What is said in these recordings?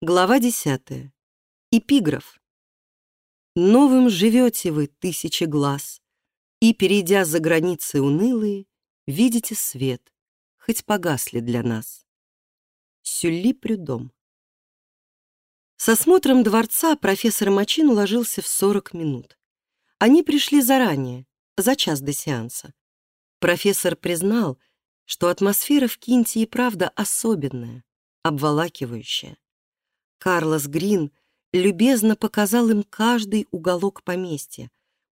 Глава десятая. Эпиграф. Новым живете вы, тысячи глаз, И, перейдя за границы унылые, Видите свет, хоть погасли для нас. Сюлли Прюдом. С осмотром дворца профессор Мачин уложился в 40 минут. Они пришли заранее, за час до сеанса. Профессор признал, что атмосфера в Кинте и правда особенная, обволакивающая. Карлос Грин любезно показал им каждый уголок поместья,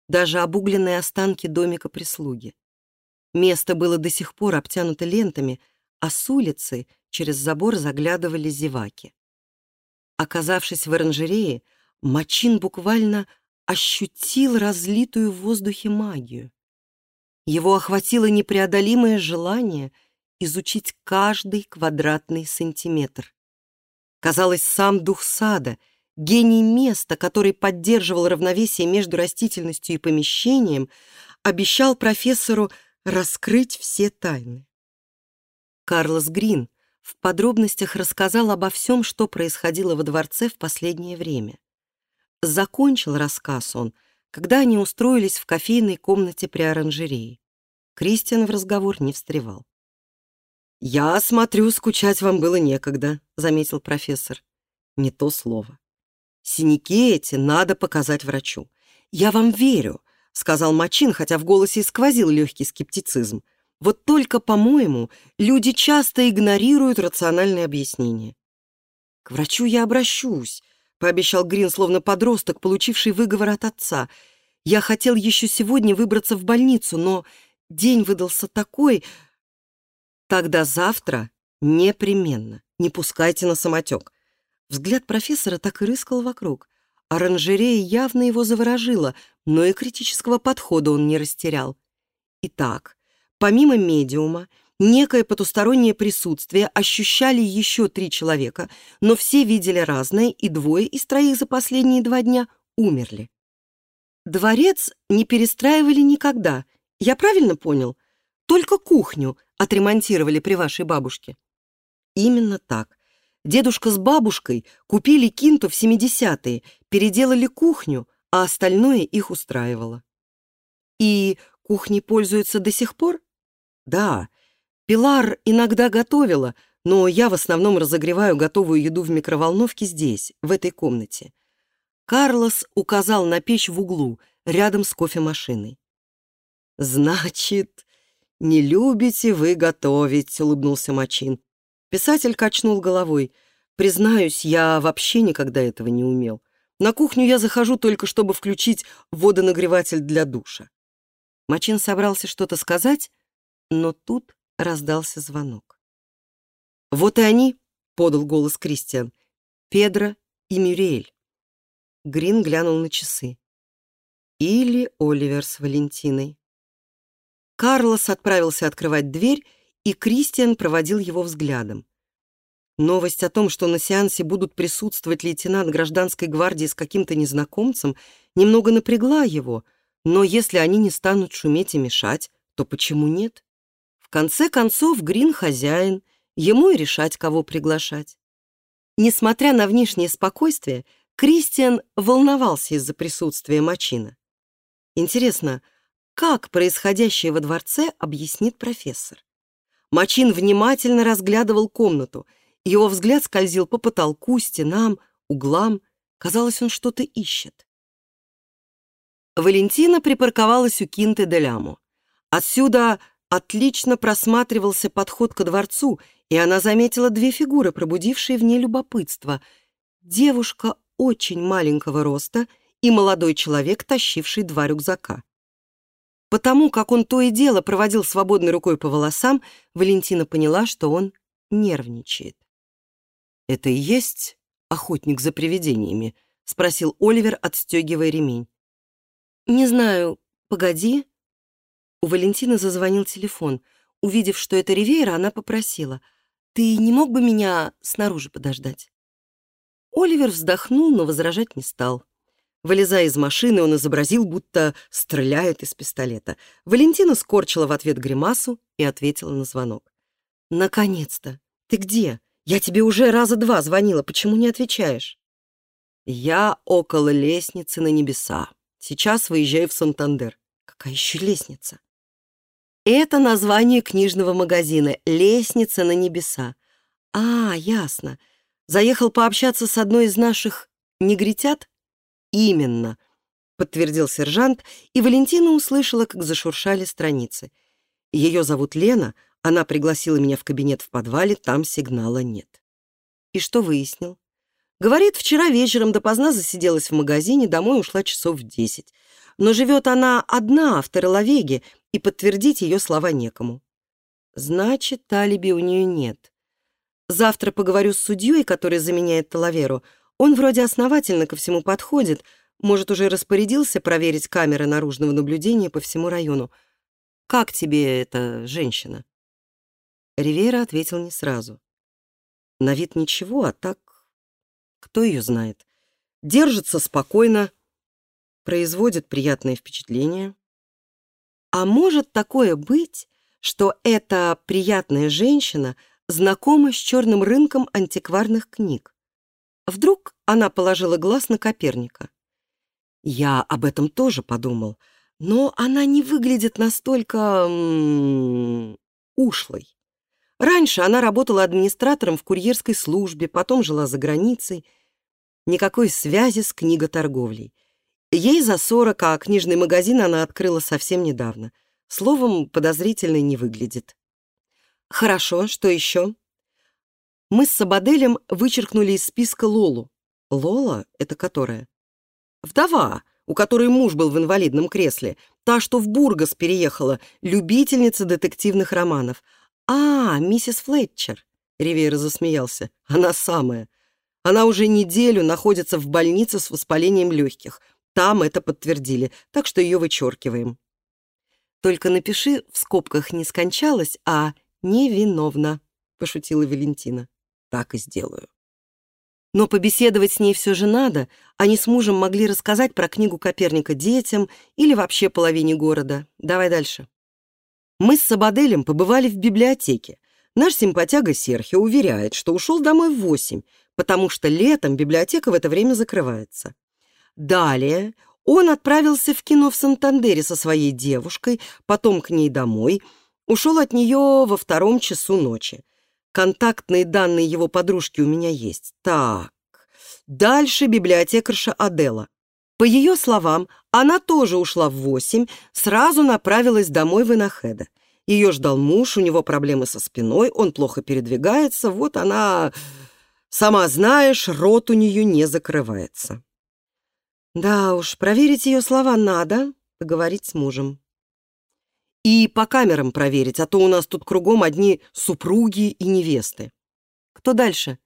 даже обугленные останки домика прислуги. Место было до сих пор обтянуто лентами, а с улицы через забор заглядывали зеваки. Оказавшись в оранжерее, Мачин буквально ощутил разлитую в воздухе магию. Его охватило непреодолимое желание изучить каждый квадратный сантиметр. Казалось, сам дух сада, гений места, который поддерживал равновесие между растительностью и помещением, обещал профессору раскрыть все тайны. Карлос Грин в подробностях рассказал обо всем, что происходило во дворце в последнее время. Закончил рассказ он, когда они устроились в кофейной комнате при оранжерее. Кристиан в разговор не встревал. «Я смотрю, скучать вам было некогда», — заметил профессор. «Не то слово. Синяки эти надо показать врачу. Я вам верю», — сказал Мачин, хотя в голосе сквозил легкий скептицизм. «Вот только, по-моему, люди часто игнорируют рациональные объяснения». «К врачу я обращусь», — пообещал Грин, словно подросток, получивший выговор от отца. «Я хотел еще сегодня выбраться в больницу, но день выдался такой, Тогда завтра непременно. Не пускайте на самотек. Взгляд профессора так и рыскал вокруг. Оранжерея явно его заворожила, но и критического подхода он не растерял. Итак, помимо медиума, некое потустороннее присутствие ощущали еще три человека, но все видели разное, и двое из троих за последние два дня умерли. Дворец не перестраивали никогда. Я правильно понял? Только кухню отремонтировали при вашей бабушке. Именно так. Дедушка с бабушкой купили кинту в 70-е, переделали кухню, а остальное их устраивало. И кухней пользуются до сих пор? Да. Пилар иногда готовила, но я в основном разогреваю готовую еду в микроволновке здесь, в этой комнате. Карлос указал на печь в углу, рядом с кофемашиной. «Значит, «Не любите вы готовить», — улыбнулся Мачин. Писатель качнул головой. «Признаюсь, я вообще никогда этого не умел. На кухню я захожу только, чтобы включить водонагреватель для душа». Мачин собрался что-то сказать, но тут раздался звонок. «Вот и они», — подал голос Кристиан, — «Педро и Мюриэль». Грин глянул на часы. «Или Оливер с Валентиной». Карлос отправился открывать дверь, и Кристиан проводил его взглядом. Новость о том, что на сеансе будут присутствовать лейтенант гражданской гвардии с каким-то незнакомцем, немного напрягла его, но если они не станут шуметь и мешать, то почему нет? В конце концов, Грин хозяин, ему и решать, кого приглашать. Несмотря на внешнее спокойствие, Кристиан волновался из-за присутствия Мачина. Интересно, как происходящее во дворце объяснит профессор? Мачин внимательно разглядывал комнату. Его взгляд скользил по потолку, стенам, углам. Казалось, он что-то ищет. Валентина припарковалась у Кинты де Ляму. Отсюда отлично просматривался подход ко дворцу, и она заметила две фигуры, пробудившие в ней любопытство. Девушка очень маленького роста и молодой человек, тащивший два рюкзака. Потому как он то и дело проводил свободной рукой по волосам, Валентина поняла, что он нервничает. «Это и есть охотник за привидениями?» — спросил Оливер, отстегивая ремень. «Не знаю. Погоди». У Валентины зазвонил телефон. Увидев, что это Ривейра, она попросила. «Ты не мог бы меня снаружи подождать?» Оливер вздохнул, но возражать не стал. Вылезая из машины, он изобразил, будто стреляет из пистолета. Валентина скорчила в ответ гримасу и ответила на звонок. «Наконец-то! Ты где? Я тебе уже раза два звонила, почему не отвечаешь? Я около лестницы на небеса. Сейчас выезжаю в Сантандер. Какая еще лестница? Это название книжного магазина «Лестница на небеса». А, ясно. Заехал пообщаться с одной из наших негритят? Именно, подтвердил сержант, и Валентина услышала, как зашуршали страницы. Ее зовут Лена, она пригласила меня в кабинет в подвале, там сигнала нет. И что выяснил? Говорит, вчера вечером допоздна засиделась в магазине, домой ушла часов в десять. Но живет она одна в Тереловеге, и подтвердить ее слова некому. Значит, алиби у нее нет. Завтра поговорю с судьей, который заменяет Талаверу. Он вроде основательно ко всему подходит, может, уже распорядился проверить камеры наружного наблюдения по всему району. Как тебе эта женщина? Ривера ответил не сразу. На вид ничего, а так кто ее знает? Держится спокойно, производит приятное впечатление. А может такое быть, что эта приятная женщина знакома с черным рынком антикварных книг? Вдруг она положила глаз на Коперника? Я об этом тоже подумал, но она не выглядит настолько... Ушлой. Раньше она работала администратором в курьерской службе, потом жила за границей. Никакой связи с книготорговлей. Ей за сорок, а книжный магазин она открыла совсем недавно. Словом, подозрительной не выглядит. Хорошо, что еще? Мы с Сабаделем вычеркнули из списка Лолу. Лола — это которая? Вдова, у которой муж был в инвалидном кресле. Та, что в Бургас переехала, любительница детективных романов — «А, миссис Флетчер!» — Ривейра засмеялся. «Она самая. Она уже неделю находится в больнице с воспалением легких. Там это подтвердили, так что ее вычеркиваем». «Только напиши, в скобках не скончалась, а невиновна», — пошутила Валентина. «Так и сделаю». Но побеседовать с ней все же надо. Они с мужем могли рассказать про книгу Коперника детям или вообще половине города. Давай дальше. Мы с Сабаделем побывали в библиотеке. Наш симпатяга Серхио уверяет, что ушел домой в восемь, потому что летом библиотека в это время закрывается. Далее он отправился в кино в Сантандере со своей девушкой, потом к ней домой, ушел от нее во втором часу ночи. Контактные данные его подружки у меня есть. Так, дальше библиотекарша Адела. По ее словам, она тоже ушла в восемь, сразу направилась домой в Инахеда. Ее ждал муж, у него проблемы со спиной, он плохо передвигается, вот она... Сама знаешь, рот у нее не закрывается. Да уж, проверить ее слова надо, поговорить с мужем. И по камерам проверить, а то у нас тут кругом одни супруги и невесты. Кто дальше?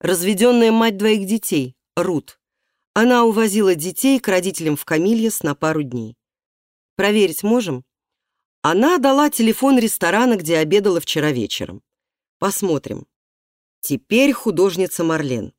Разведенная мать двоих детей, Рут. Она увозила детей к родителям в Камильес на пару дней. Проверить можем? Она дала телефон ресторана, где обедала вчера вечером. Посмотрим. Теперь художница Марлен.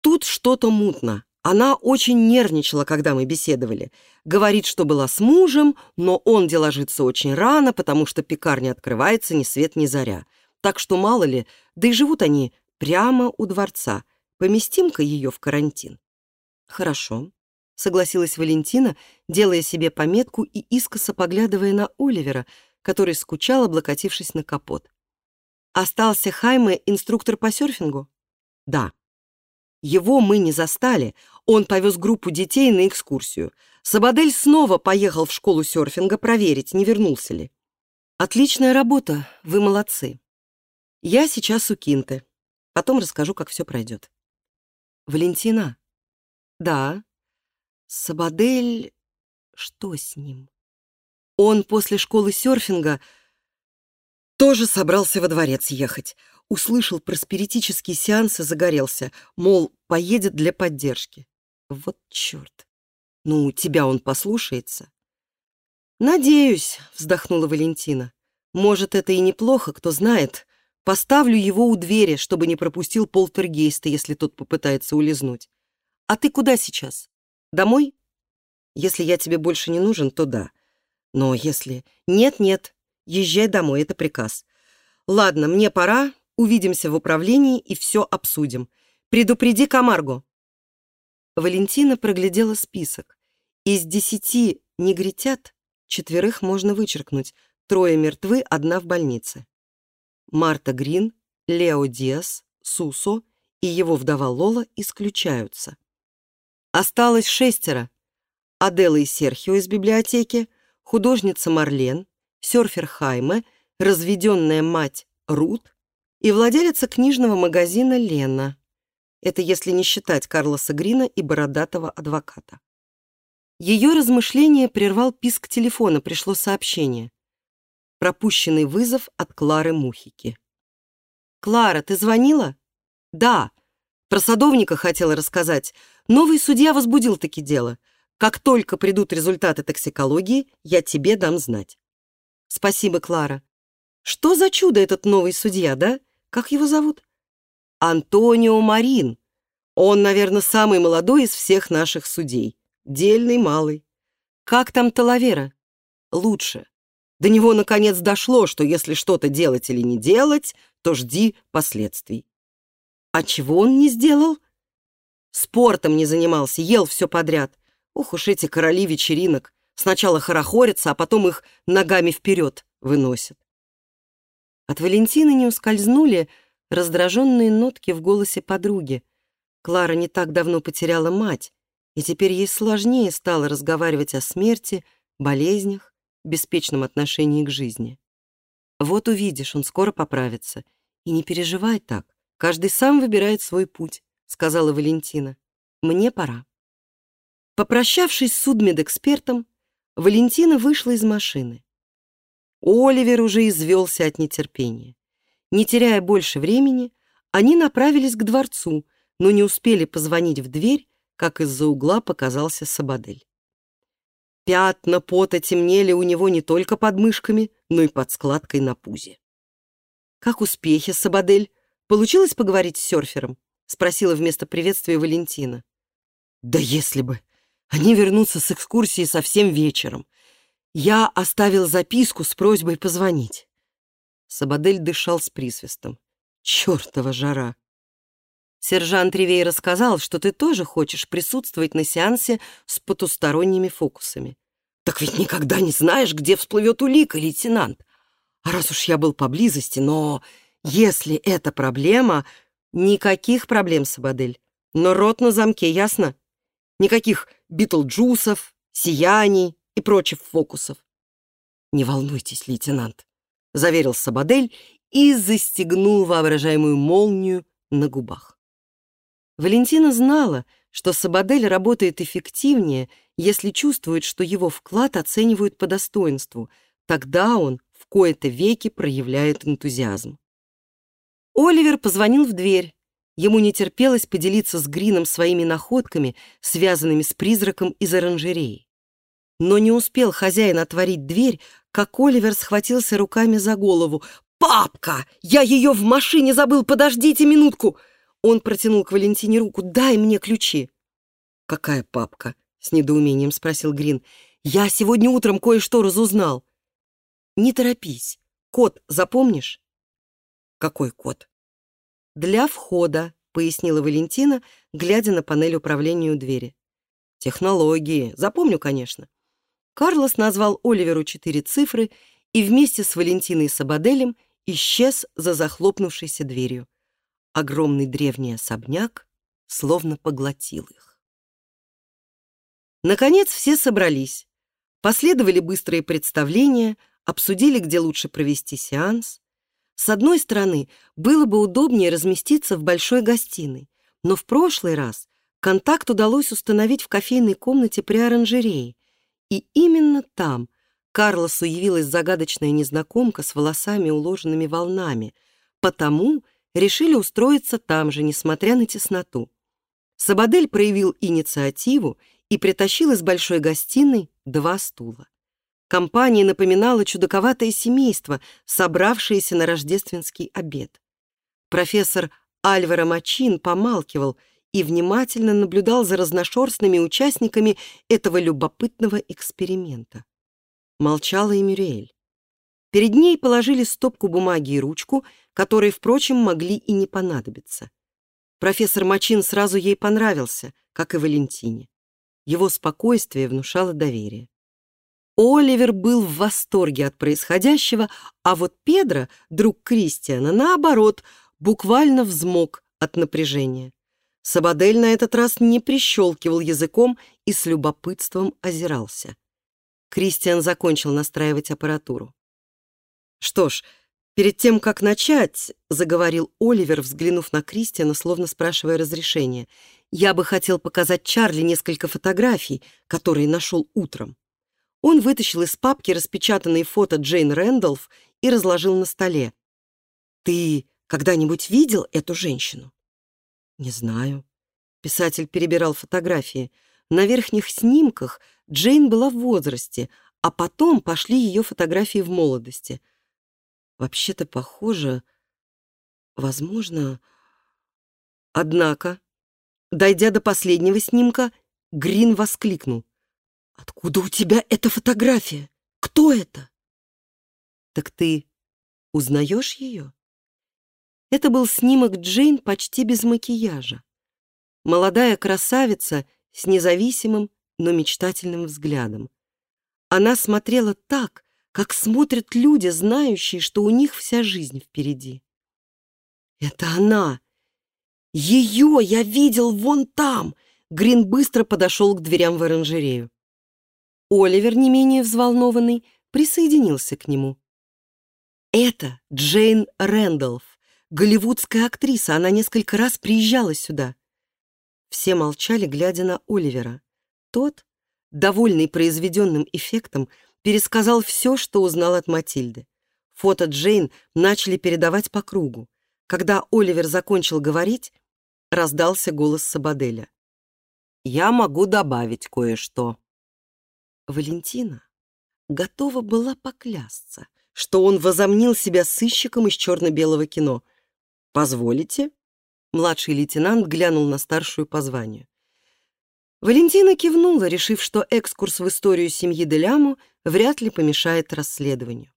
Тут что-то мутно. Она очень нервничала, когда мы беседовали. Говорит, что была с мужем, но он где ложится очень рано, потому что пекарня открывается ни свет ни заря. Так что мало ли, да и живут они прямо у дворца. Поместим-ка ее в карантин. «Хорошо», — согласилась Валентина, делая себе пометку и искоса поглядывая на Оливера, который скучал, облокотившись на капот. «Остался Хайме инструктор по серфингу?» «Да». Его мы не застали, он повез группу детей на экскурсию. Сабадель снова поехал в школу серфинга проверить, не вернулся ли. «Отличная работа, вы молодцы. Я сейчас у Кинты. Потом расскажу, как все пройдет». «Валентина», да. Сабадель... Что с ним? Он после школы серфинга тоже собрался во дворец ехать. Услышал про спиритические сеансы, загорелся. Мол, поедет для поддержки. Вот черт. Ну, тебя он послушается. «Надеюсь», — вздохнула Валентина. «Может, это и неплохо, кто знает. Поставлю его у двери, чтобы не пропустил полтергейста, если тот попытается улизнуть. «А ты куда сейчас? Домой? Если я тебе больше не нужен, то да. Но если... Нет-нет, езжай домой, это приказ. Ладно, мне пора, Увидимся в управлении и все обсудим. Предупреди Камарго». Валентина проглядела список. Из десяти негритят четверых можно вычеркнуть. Трое мертвы, одна в больнице. Марта Грин, Лео Диас, Сусо и его вдова Лола исключаются. Осталось шестеро. Адела и Серхио из библиотеки, художница Марлен, серфер Хайме, разведенная мать Рут и владелица книжного магазина Лена. Это если не считать Карлоса Грина и бородатого адвоката. Ее размышление прервал писк телефона, пришло сообщение. Пропущенный вызов от Клары Мухики. «Клара, ты звонила?» «Да. Про садовника хотела рассказать. Новый судья возбудил таки дело. Как только придут результаты токсикологии, я тебе дам знать». «Спасибо, Клара. Что за чудо этот новый судья, да? Как его зовут?» «Антонио Марин. Он, наверное, самый молодой из всех наших судей. Дельный малый. Как там Талавера?» «Лучше. До него, наконец, дошло, что если что-то делать или не делать, то жди последствий. А чего он не сделал? Спортом не занимался, ел все подряд. Ух уж эти короли вечеринок. Сначала хорохорятся, а потом их ногами вперед выносят. От Валентины не ускользнули раздраженные нотки в голосе подруги. Клара не так давно потеряла мать, и теперь ей сложнее стало разговаривать о смерти, болезнях, беспечном отношении к жизни. Вот увидишь, он скоро поправится. И не переживай так. Каждый сам выбирает свой путь, сказала Валентина. Мне пора. Попрощавшись с судмедэкспертом, Валентина вышла из машины. Оливер уже извелся от нетерпения. Не теряя больше времени, они направились к дворцу, но не успели позвонить в дверь, как из-за угла показался Сабадель. Пятна пота темнели у него не только под мышками, но и под складкой на пузе. «Как успехи, Сабадель? Получилось поговорить с серфером?» — спросила вместо приветствия Валентина. «Да если бы! Они вернутся с экскурсии совсем вечером. Я оставил записку с просьбой позвонить». Сабадель дышал с присвистом. «Чёртова жара!» Сержант Ривей рассказал, что ты тоже хочешь присутствовать на сеансе с потусторонними фокусами. Так ведь никогда не знаешь, где всплывет улика, лейтенант. А раз уж я был поблизости, но если это проблема... Никаких проблем, Сабадель. Но рот на замке, ясно? Никаких битлджусов, сияний и прочих фокусов. Не волнуйтесь, лейтенант, заверил Сабадель и застегнул воображаемую молнию на губах. Валентина знала, что Сабадель работает эффективнее, если чувствует, что его вклад оценивают по достоинству. Тогда он в кои-то веки проявляет энтузиазм. Оливер позвонил в дверь. Ему не терпелось поделиться с Грином своими находками, связанными с призраком из оранжереи. Но не успел хозяин отворить дверь, как Оливер схватился руками за голову. «Папка! Я ее в машине забыл! Подождите минутку!» Он протянул к Валентине руку. «Дай мне ключи». «Какая папка?» — с недоумением спросил Грин. «Я сегодня утром кое-что разузнал». «Не торопись. Код запомнишь?» «Какой код?» «Для входа», — пояснила Валентина, глядя на панель управления у двери. «Технологии. Запомню, конечно». Карлос назвал Оливеру четыре цифры и вместе с Валентиной Сабаделем исчез за захлопнувшейся дверью огромный древний особняк словно поглотил их. Наконец все собрались. Последовали быстрые представления, обсудили, где лучше провести сеанс. С одной стороны, было бы удобнее разместиться в большой гостиной, но в прошлый раз контакт удалось установить в кофейной комнате при оранжерее, и именно там Карлосу явилась загадочная незнакомка с волосами, уложенными волнами, потому решили устроиться там же, несмотря на тесноту. Сабадель проявил инициативу и притащил из большой гостиной два стула. Компания напоминала чудаковатое семейство, собравшееся на рождественский обед. Профессор Альваро Мачин помалкивал и внимательно наблюдал за разношерстными участниками этого любопытного эксперимента. Молчала и Мюриэль. Перед ней положили стопку бумаги и ручку, которые, впрочем, могли и не понадобиться. Профессор Мачин сразу ей понравился, как и Валентине. Его спокойствие внушало доверие. Оливер был в восторге от происходящего, а вот Педро, друг Кристиана, наоборот, буквально взмок от напряжения. Сабадель на этот раз не прищелкивал языком и с любопытством озирался. Кристиан закончил настраивать аппаратуру. «Что ж, перед тем, как начать», — заговорил Оливер, взглянув на Кристиана, словно спрашивая разрешения, «я бы хотел показать Чарли несколько фотографий, которые нашел утром». Он вытащил из папки распечатанные фото Джейн Рэндалф и разложил на столе. «Ты когда-нибудь видел эту женщину?» «Не знаю». Писатель перебирал фотографии. На верхних снимках Джейн была в возрасте, а потом пошли ее фотографии в молодости. Вообще-то похоже... Возможно... Однако, дойдя до последнего снимка, Грин воскликнул. «Откуда у тебя эта фотография? Кто это?» «Так ты узнаешь ее?» Это был снимок Джейн почти без макияжа. Молодая красавица с независимым, но мечтательным взглядом. Она смотрела так, как смотрят люди, знающие, что у них вся жизнь впереди. «Это она! Ее я видел вон там!» Грин быстро подошел к дверям в оранжерею. Оливер, не менее взволнованный, присоединился к нему. «Это Джейн Рэндалф голливудская актриса, она несколько раз приезжала сюда». Все молчали, глядя на Оливера. Тот, довольный произведенным эффектом, пересказал все, что узнал от Матильды. Фото Джейн начали передавать по кругу. Когда Оливер закончил говорить, раздался голос Сабаделя. «Я могу добавить кое-что». Валентина готова была поклясться, что он возомнил себя сыщиком из черно-белого кино — «Позволите?» Младший лейтенант глянул на старшую по званию. Валентина кивнула, решив, что экскурс в историю семьи Деляму вряд ли помешает расследованию.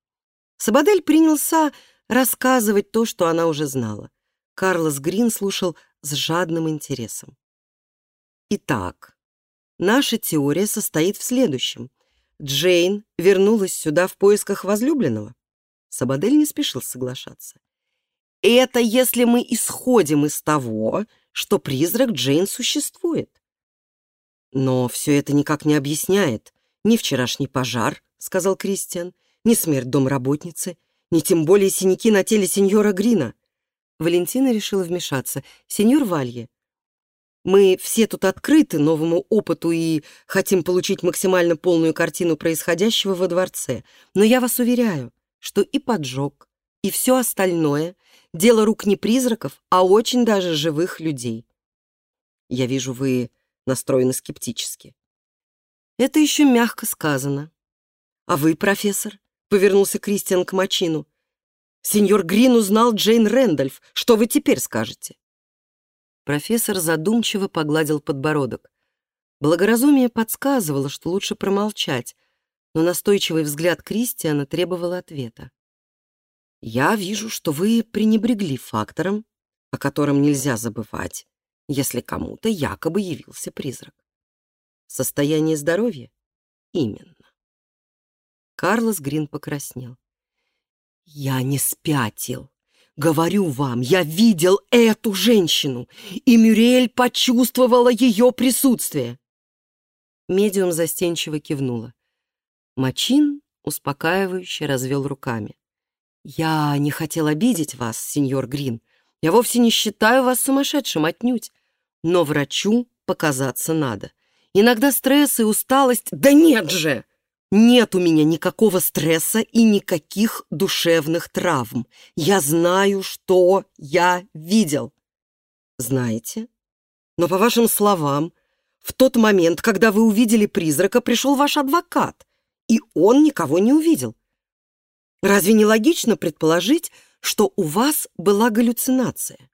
Сабадель принялся рассказывать то, что она уже знала. Карлос Грин слушал с жадным интересом. Итак, наша теория состоит в следующем. Джейн вернулась сюда в поисках возлюбленного. Сабадель не спешил соглашаться. Это если мы исходим из того, что призрак Джейн существует. Но все это никак не объясняет ни вчерашний пожар, сказал Кристиан, ни смерть домработницы, ни тем более синяки на теле сеньора Грина. Валентина решила вмешаться. Сеньор Валье, мы все тут открыты новому опыту и хотим получить максимально полную картину происходящего во дворце. Но я вас уверяю, что и поджог, и все остальное Дело рук не призраков, а очень даже живых людей. Я вижу, вы настроены скептически. Это еще мягко сказано. А вы, профессор? Повернулся Кристиан к Мачину. Сеньор Грин узнал Джейн Рэндольф. Что вы теперь скажете? Профессор задумчиво погладил подбородок. Благоразумие подсказывало, что лучше промолчать, но настойчивый взгляд Кристиана требовал ответа. Я вижу, что вы пренебрегли фактором, о котором нельзя забывать, если кому-то якобы явился призрак. Состояние здоровья? Именно. Карлос Грин покраснел. Я не спятил. Говорю вам, я видел эту женщину, и Мюрель почувствовала ее присутствие. Медиум застенчиво кивнула. Мачин успокаивающе развел руками. «Я не хотел обидеть вас, сеньор Грин. Я вовсе не считаю вас сумасшедшим отнюдь. Но врачу показаться надо. Иногда стресс и усталость... Да нет же! Нет у меня никакого стресса и никаких душевных травм. Я знаю, что я видел. Знаете? Но по вашим словам, в тот момент, когда вы увидели призрака, пришел ваш адвокат, и он никого не увидел. Разве не логично предположить, что у вас была галлюцинация?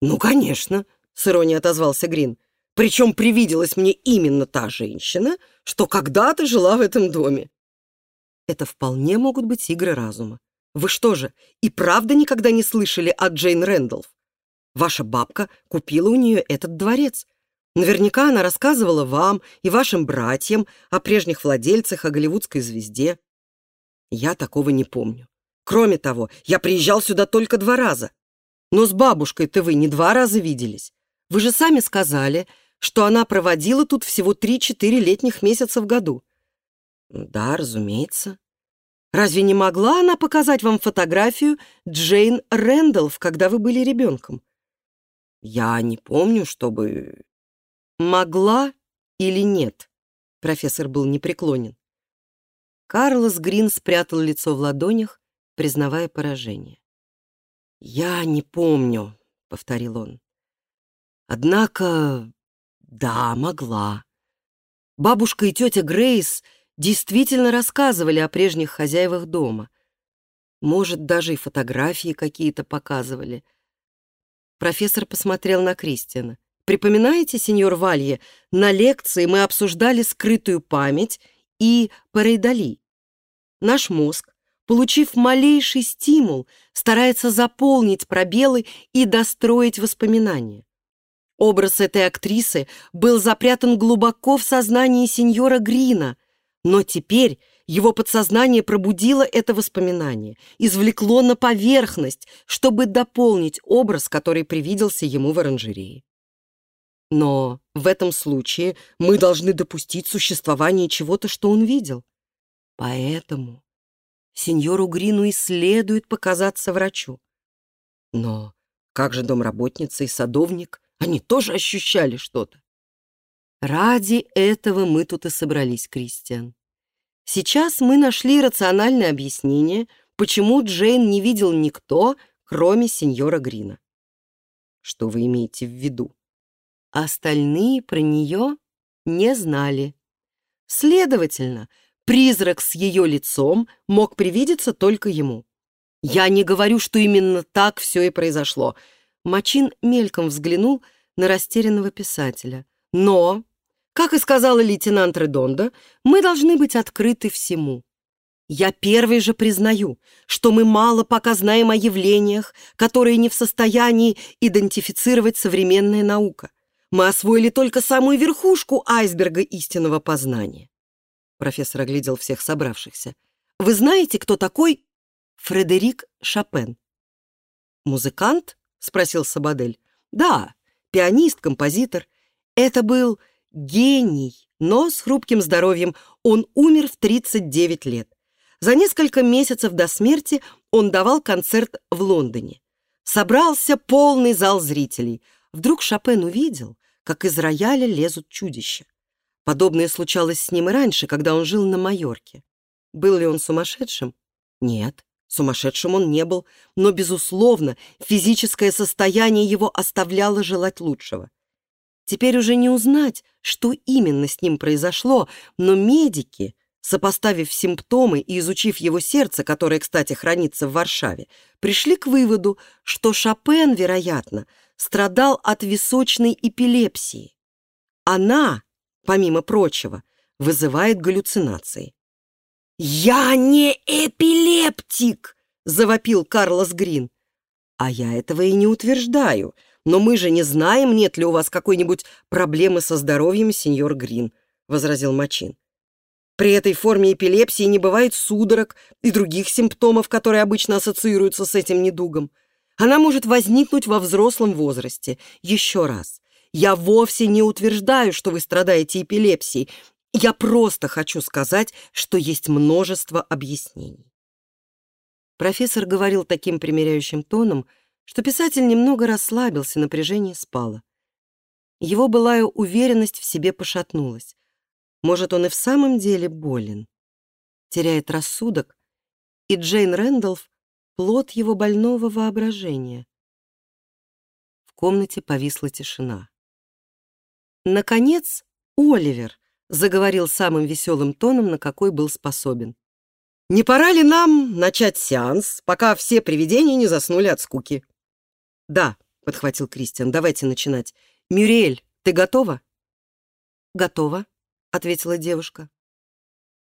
Ну, конечно, с иронией отозвался Грин. Причем привиделась мне именно та женщина, что когда-то жила в этом доме. Это вполне могут быть игры разума, Вы что же, и правда никогда не слышали о Джейн Рэндалф? Ваша бабка купила у нее этот дворец. Наверняка она рассказывала вам и вашим братьям о прежних владельцах, о голливудской звезде. Я такого не помню. Кроме того, я приезжал сюда только два раза. Но с бабушкой-то вы не два раза виделись. Вы же сами сказали, что она проводила тут всего три-четыре летних месяца в году. Да, разумеется. Разве не могла она показать вам фотографию Джейн Рэндалф, когда вы были ребенком? Я не помню, чтобы... Могла или нет? Профессор был непреклонен. Карлос Грин спрятал лицо в ладонях, признавая поражение. «Я не помню», — повторил он. «Однако, да, могла. Бабушка и тетя Грейс действительно рассказывали о прежних хозяевах дома. Может, даже и фотографии какие-то показывали. Профессор посмотрел на Кристиана. «Припоминаете, сеньор Валье, на лекции мы обсуждали скрытую память и парейдали. Наш мозг, получив малейший стимул, старается заполнить пробелы и достроить воспоминания. Образ этой актрисы был запрятан глубоко в сознании сеньора Грина, но теперь его подсознание пробудило это воспоминание, извлекло на поверхность, чтобы дополнить образ, который привиделся ему в оранжерее. Но в этом случае мы должны допустить существование чего-то, что он видел. Поэтому сеньору Грину и следует показаться врачу. Но как же домработница и садовник? Они тоже ощущали что-то. Ради этого мы тут и собрались, Кристиан. Сейчас мы нашли рациональное объяснение, почему Джейн не видел никто, кроме сеньора Грина. Что вы имеете в виду? Остальные про нее не знали. Следовательно, призрак с ее лицом мог привидеться только ему. Я не говорю, что именно так все и произошло. Мачин мельком взглянул на растерянного писателя. Но как и сказала лейтенант Редонда, мы должны быть открыты всему. Я первый же признаю, что мы мало пока знаем о явлениях, которые не в состоянии идентифицировать современная наука. Мы освоили только самую верхушку айсберга истинного познания. Профессор оглядел всех собравшихся. Вы знаете, кто такой Фредерик Шопен? Музыкант? Спросил Сабадель. Да, пианист, композитор. Это был Гений, но с хрупким здоровьем. Он умер в 39 лет. За несколько месяцев до смерти он давал концерт в Лондоне. Собрался полный зал зрителей. Вдруг Шопен увидел, как из рояля лезут чудища. Подобное случалось с ним и раньше, когда он жил на Майорке. Был ли он сумасшедшим? Нет, сумасшедшим он не был, но, безусловно, физическое состояние его оставляло желать лучшего. Теперь уже не узнать, что именно с ним произошло, но медики, сопоставив симптомы и изучив его сердце, которое, кстати, хранится в Варшаве, пришли к выводу, что Шопен, вероятно, страдал от височной эпилепсии. Она, помимо прочего, вызывает галлюцинации. «Я не эпилептик!» — завопил Карлос Грин. «А я этого и не утверждаю», «Но мы же не знаем, нет ли у вас какой-нибудь проблемы со здоровьем, сеньор Грин», — возразил Мачин. «При этой форме эпилепсии не бывает судорог и других симптомов, которые обычно ассоциируются с этим недугом. Она может возникнуть во взрослом возрасте. Еще раз, я вовсе не утверждаю, что вы страдаете эпилепсией. Я просто хочу сказать, что есть множество объяснений». Профессор говорил таким примиряющим тоном, что писатель немного расслабился, напряжение спало. Его былая уверенность в себе пошатнулась. Может, он и в самом деле болен. Теряет рассудок, и Джейн Рэндалф — плод его больного воображения. В комнате повисла тишина. Наконец, Оливер заговорил самым веселым тоном, на какой был способен. «Не пора ли нам начать сеанс, пока все привидения не заснули от скуки?» «Да», — подхватил Кристиан, — «давайте начинать. Мюриэль, ты готова?» «Готова», — ответила девушка.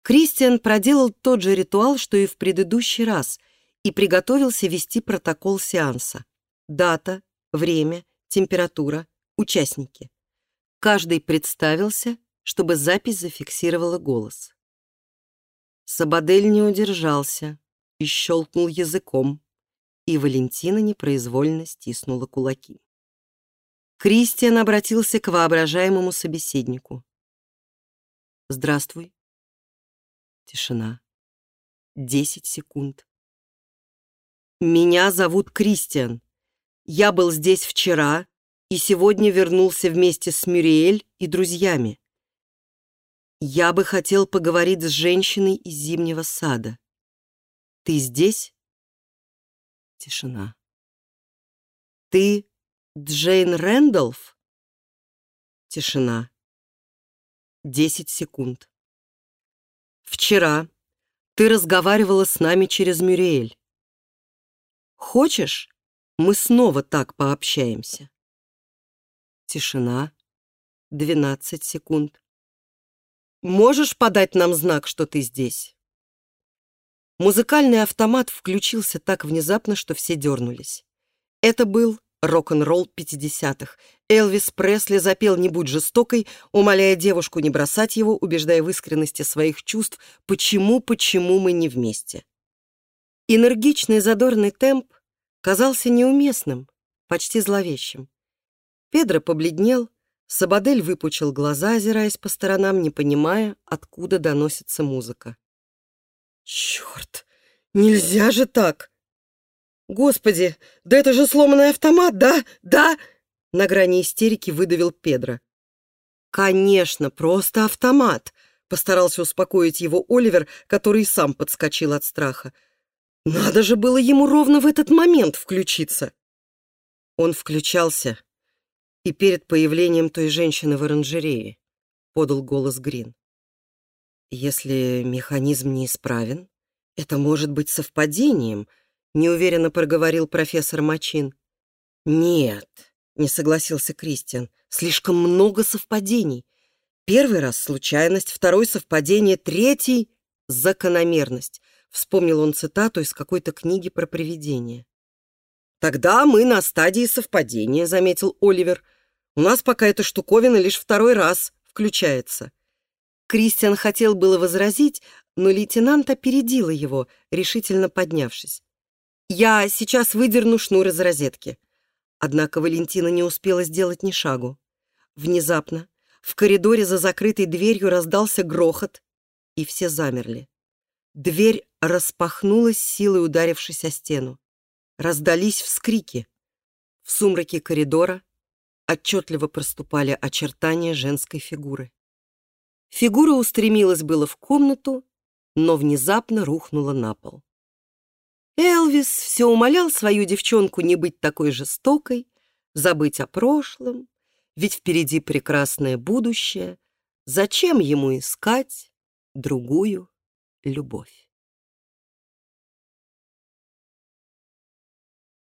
Кристиан проделал тот же ритуал, что и в предыдущий раз, и приготовился вести протокол сеанса. Дата, время, температура, участники. Каждый представился, чтобы запись зафиксировала голос. Сабадель не удержался и щелкнул языком, и Валентина непроизвольно стиснула кулаки. Кристиан обратился к воображаемому собеседнику. «Здравствуй». Тишина. Десять секунд. «Меня зовут Кристиан. Я был здесь вчера и сегодня вернулся вместе с Мюриэль и друзьями. Я бы хотел поговорить с женщиной из зимнего сада. Ты здесь?» Тишина. «Ты Джейн Рэндалф?» Тишина. Десять секунд. «Вчера ты разговаривала с нами через Мюриэль. Хочешь, мы снова так пообщаемся?» Тишина. Двенадцать секунд. «Можешь подать нам знак, что ты здесь?» Музыкальный автомат включился так внезапно, что все дернулись. Это был рок-н-ролл 50-х. Элвис Пресли запел «Не будь жестокой», умоляя девушку не бросать его, убеждая в искренности своих чувств «Почему, почему мы не вместе?». Энергичный задорный темп казался неуместным, почти зловещим. Педро побледнел, Сабадель выпучил глаза, озираясь по сторонам, не понимая, откуда доносится музыка. «Черт, нельзя же так!» «Господи, да это же сломанный автомат, да? Да?» На грани истерики выдавил Педро. «Конечно, просто автомат», — постарался успокоить его Оливер, который сам подскочил от страха. «Надо же было ему ровно в этот момент включиться». Он включался и перед появлением той женщины в оранжерее, подал голос Грин. «Если механизм неисправен, это может быть совпадением», — неуверенно проговорил профессор Мачин. «Нет», — не согласился Кристиан, — «слишком много совпадений. Первый раз случайность, второй — совпадение, третий — закономерность». Вспомнил он цитату из какой-то книги про привидения. «Тогда мы на стадии совпадения», — заметил Оливер. «У нас пока эта штуковина лишь второй раз включается». Кристиан хотел было возразить, но лейтенант опередила его, решительно поднявшись. Я сейчас выдерну шнур из розетки. Однако Валентина не успела сделать ни шагу. Внезапно в коридоре за закрытой дверью раздался грохот, и все замерли. Дверь распахнулась, силой ударившись о стену. Раздались вскрики. В сумраке коридора отчетливо проступали очертания женской фигуры. Фигура устремилась было в комнату, но внезапно рухнула на пол. Элвис все умолял свою девчонку не быть такой жестокой, забыть о прошлом, ведь впереди прекрасное будущее. Зачем ему искать другую любовь?